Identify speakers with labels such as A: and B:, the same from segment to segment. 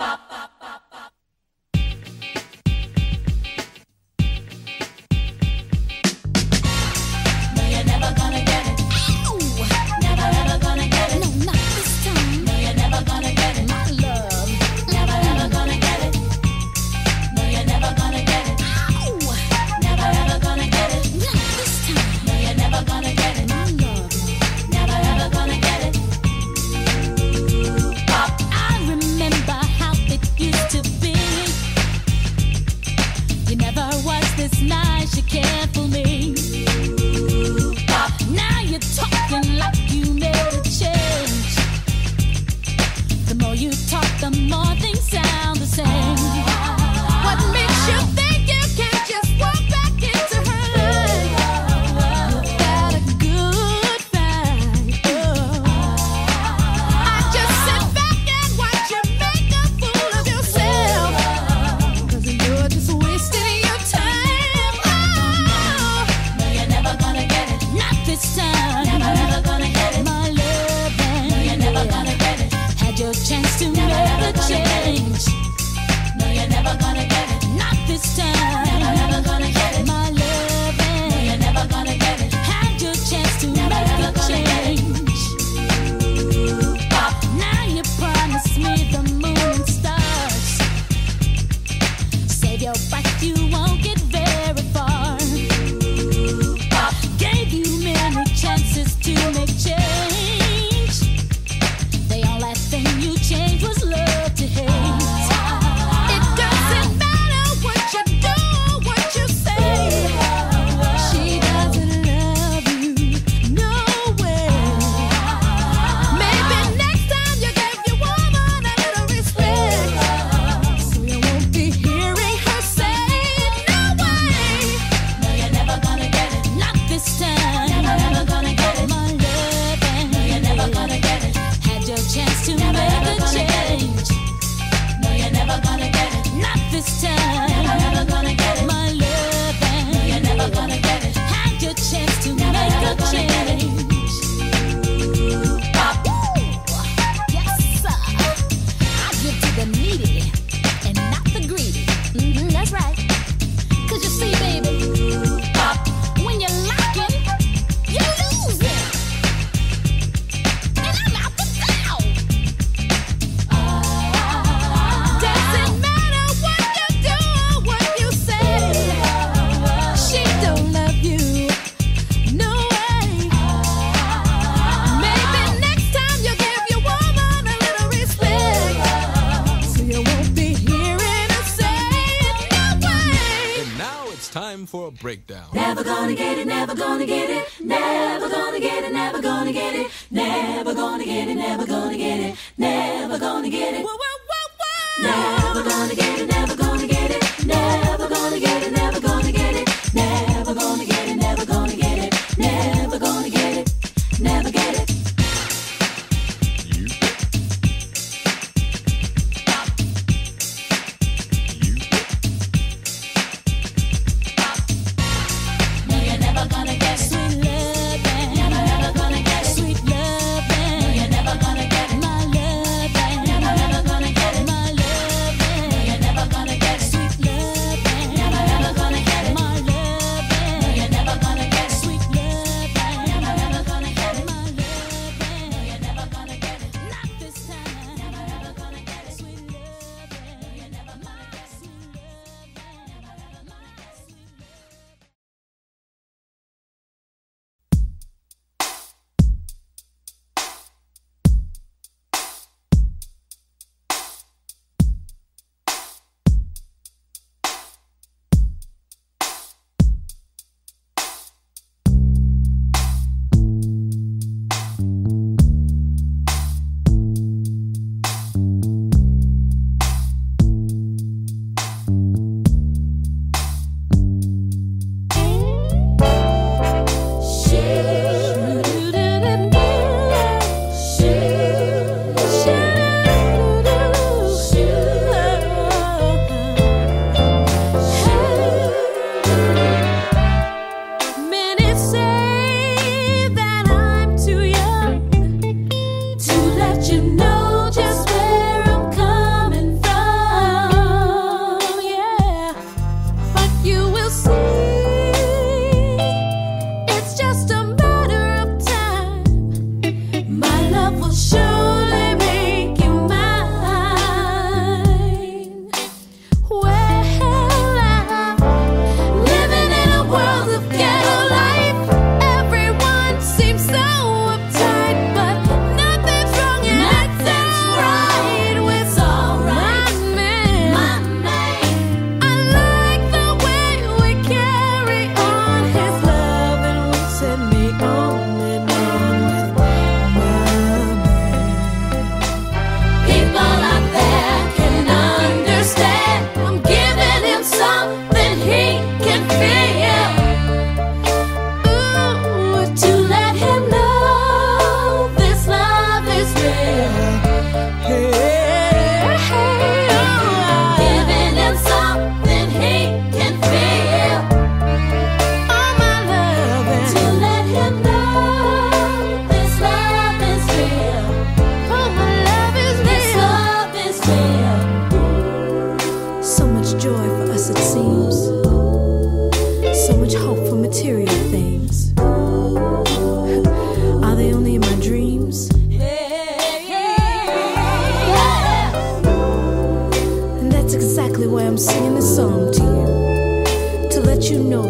A: you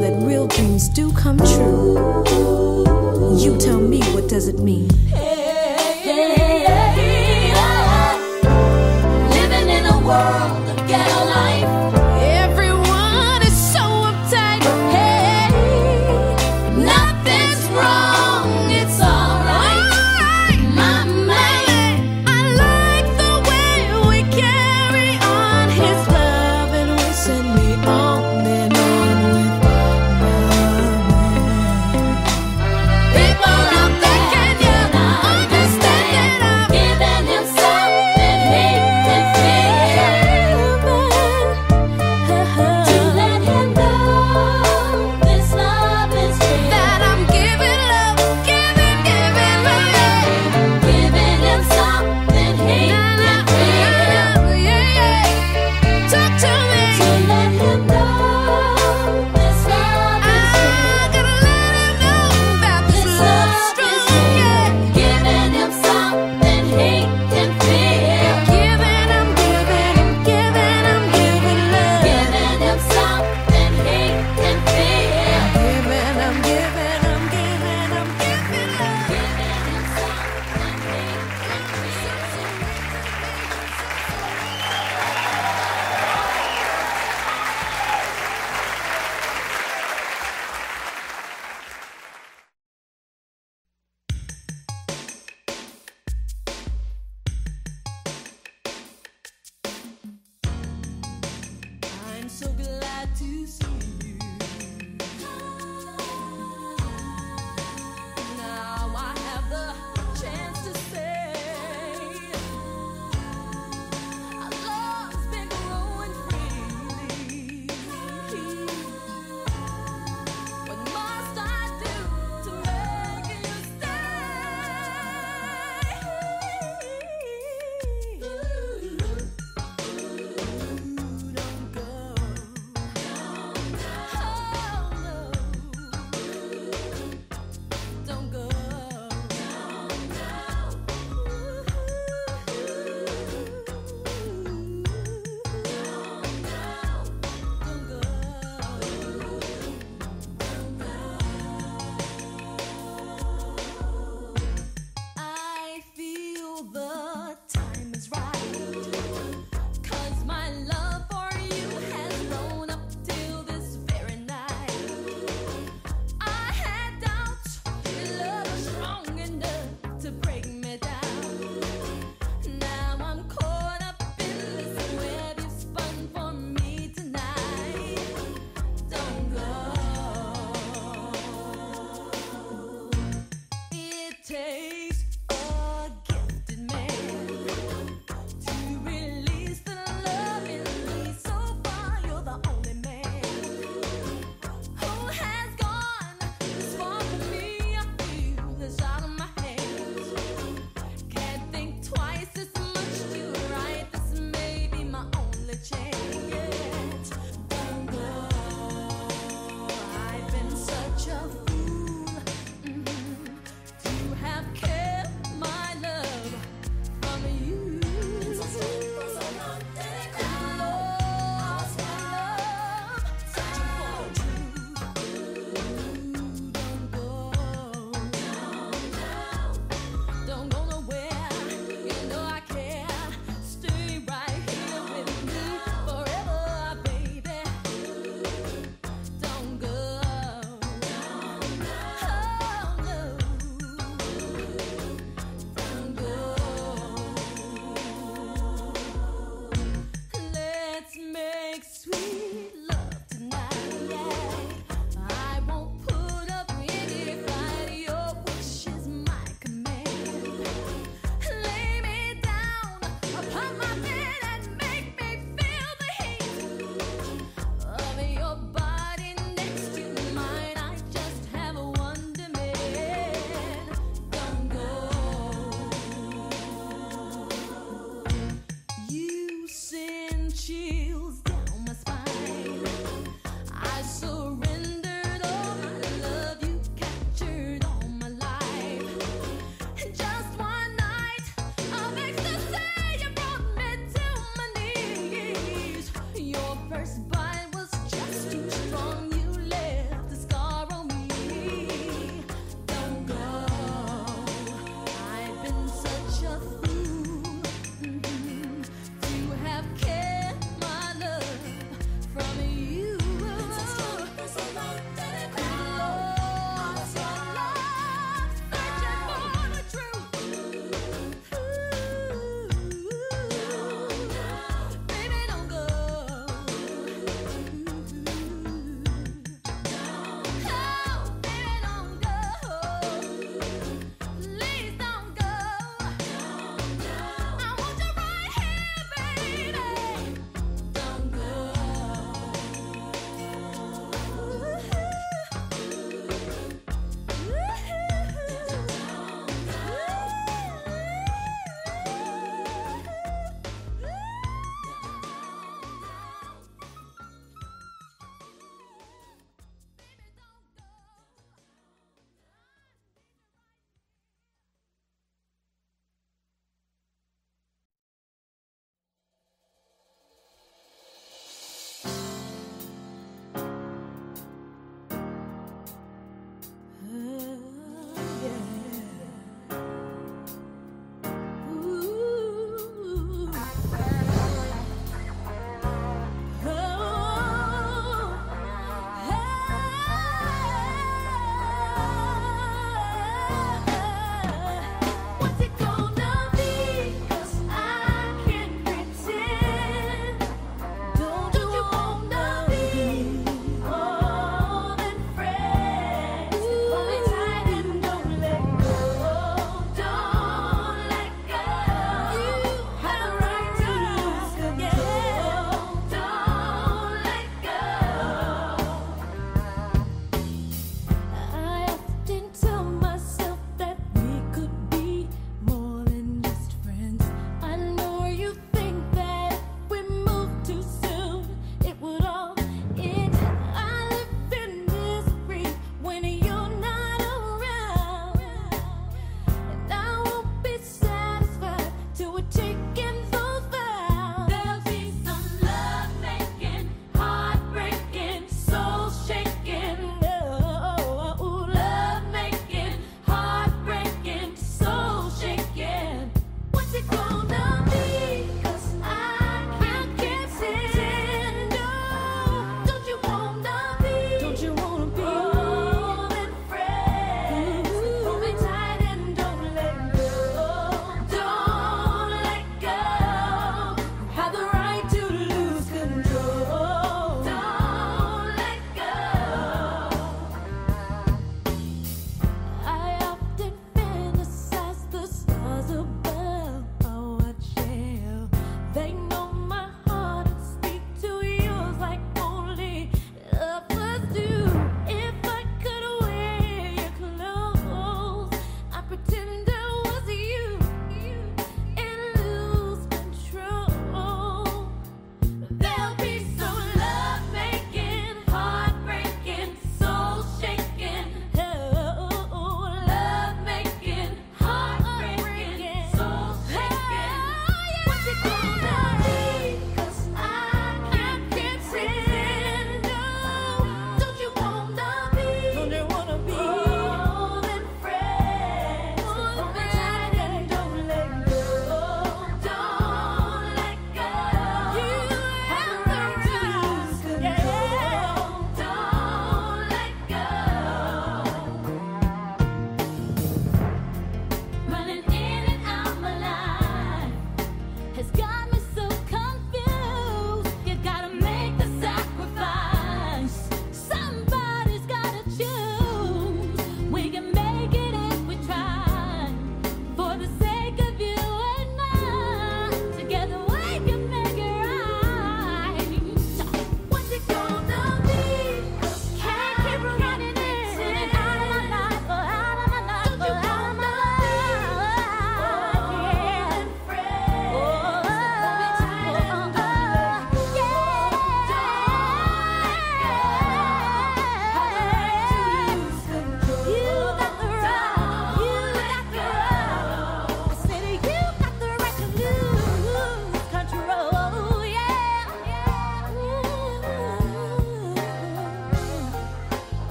B: that real dreams do come true. You tell me what does it mean? Hey,
A: hey, hey, yeah. Living in a world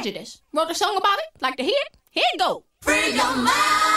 C: Prejudice. Wrote a song about it? Like to hear it? Here it go.
A: Free your mind.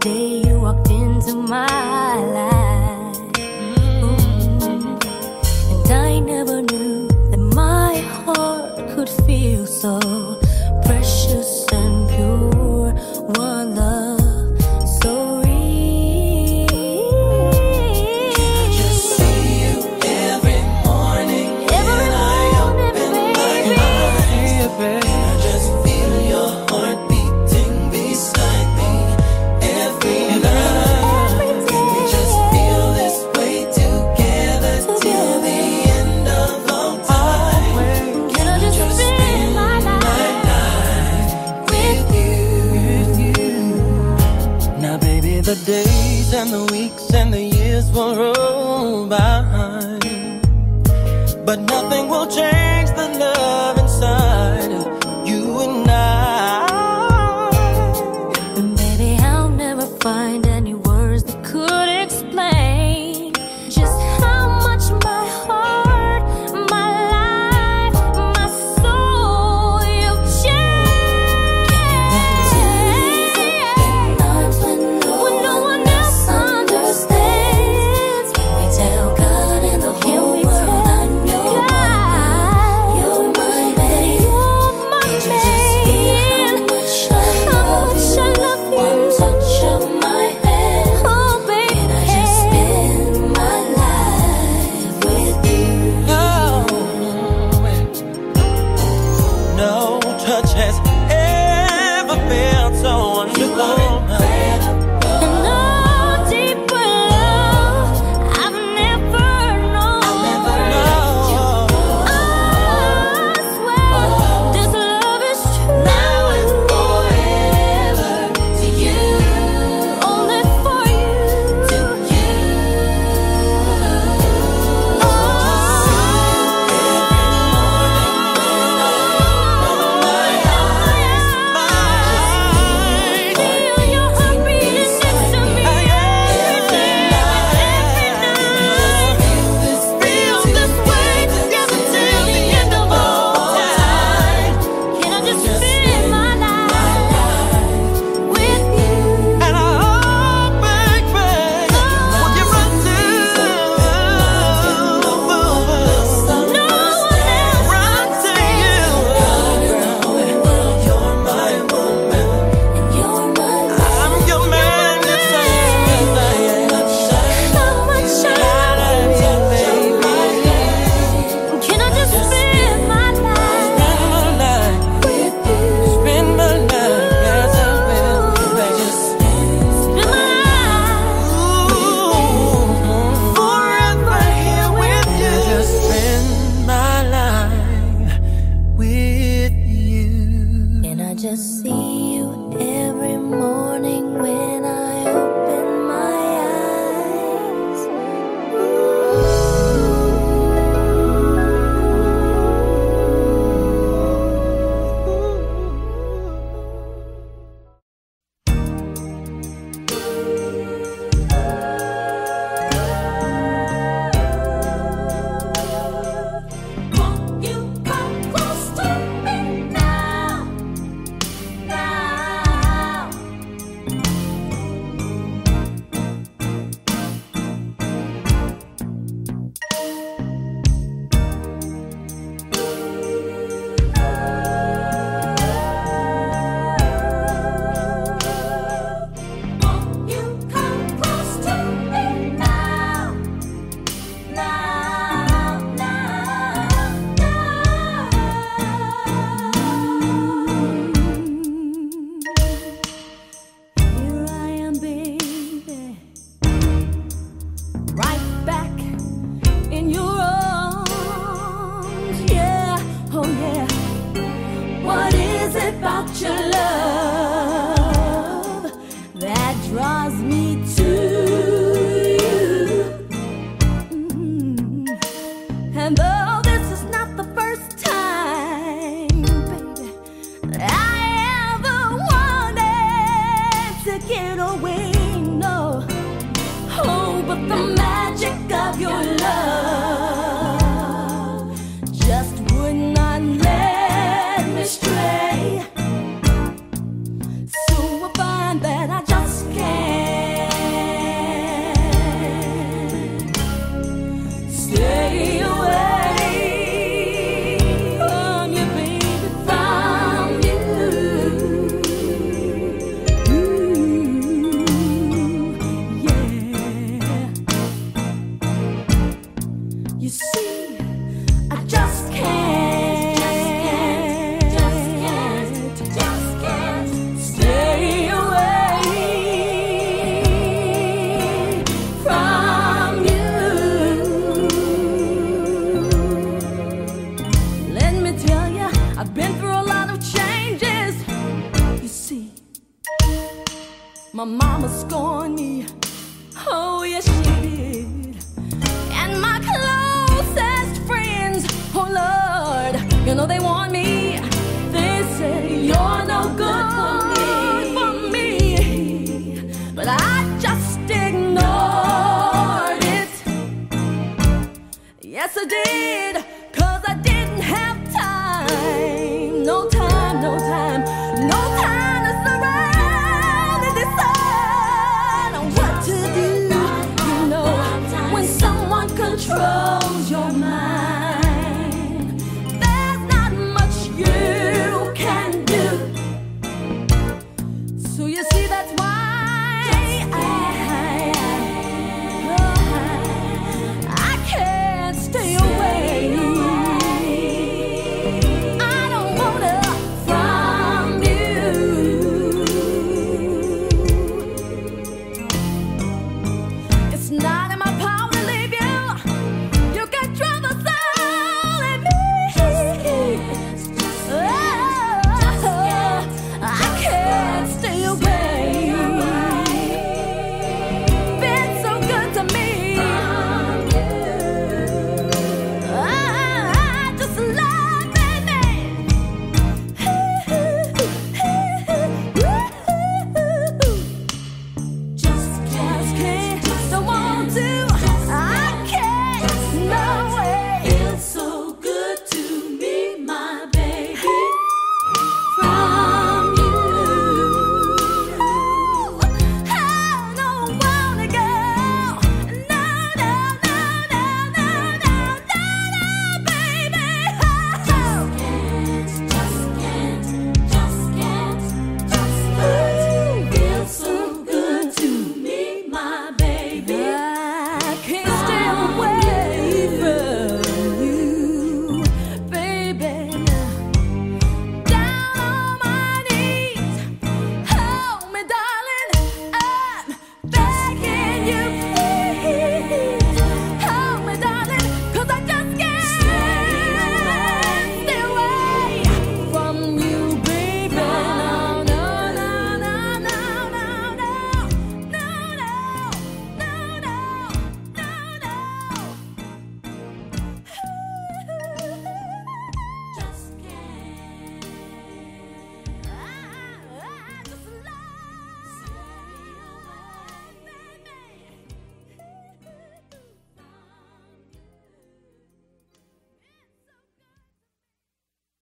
A: Day you walked into my así.
B: see. You see, that's why.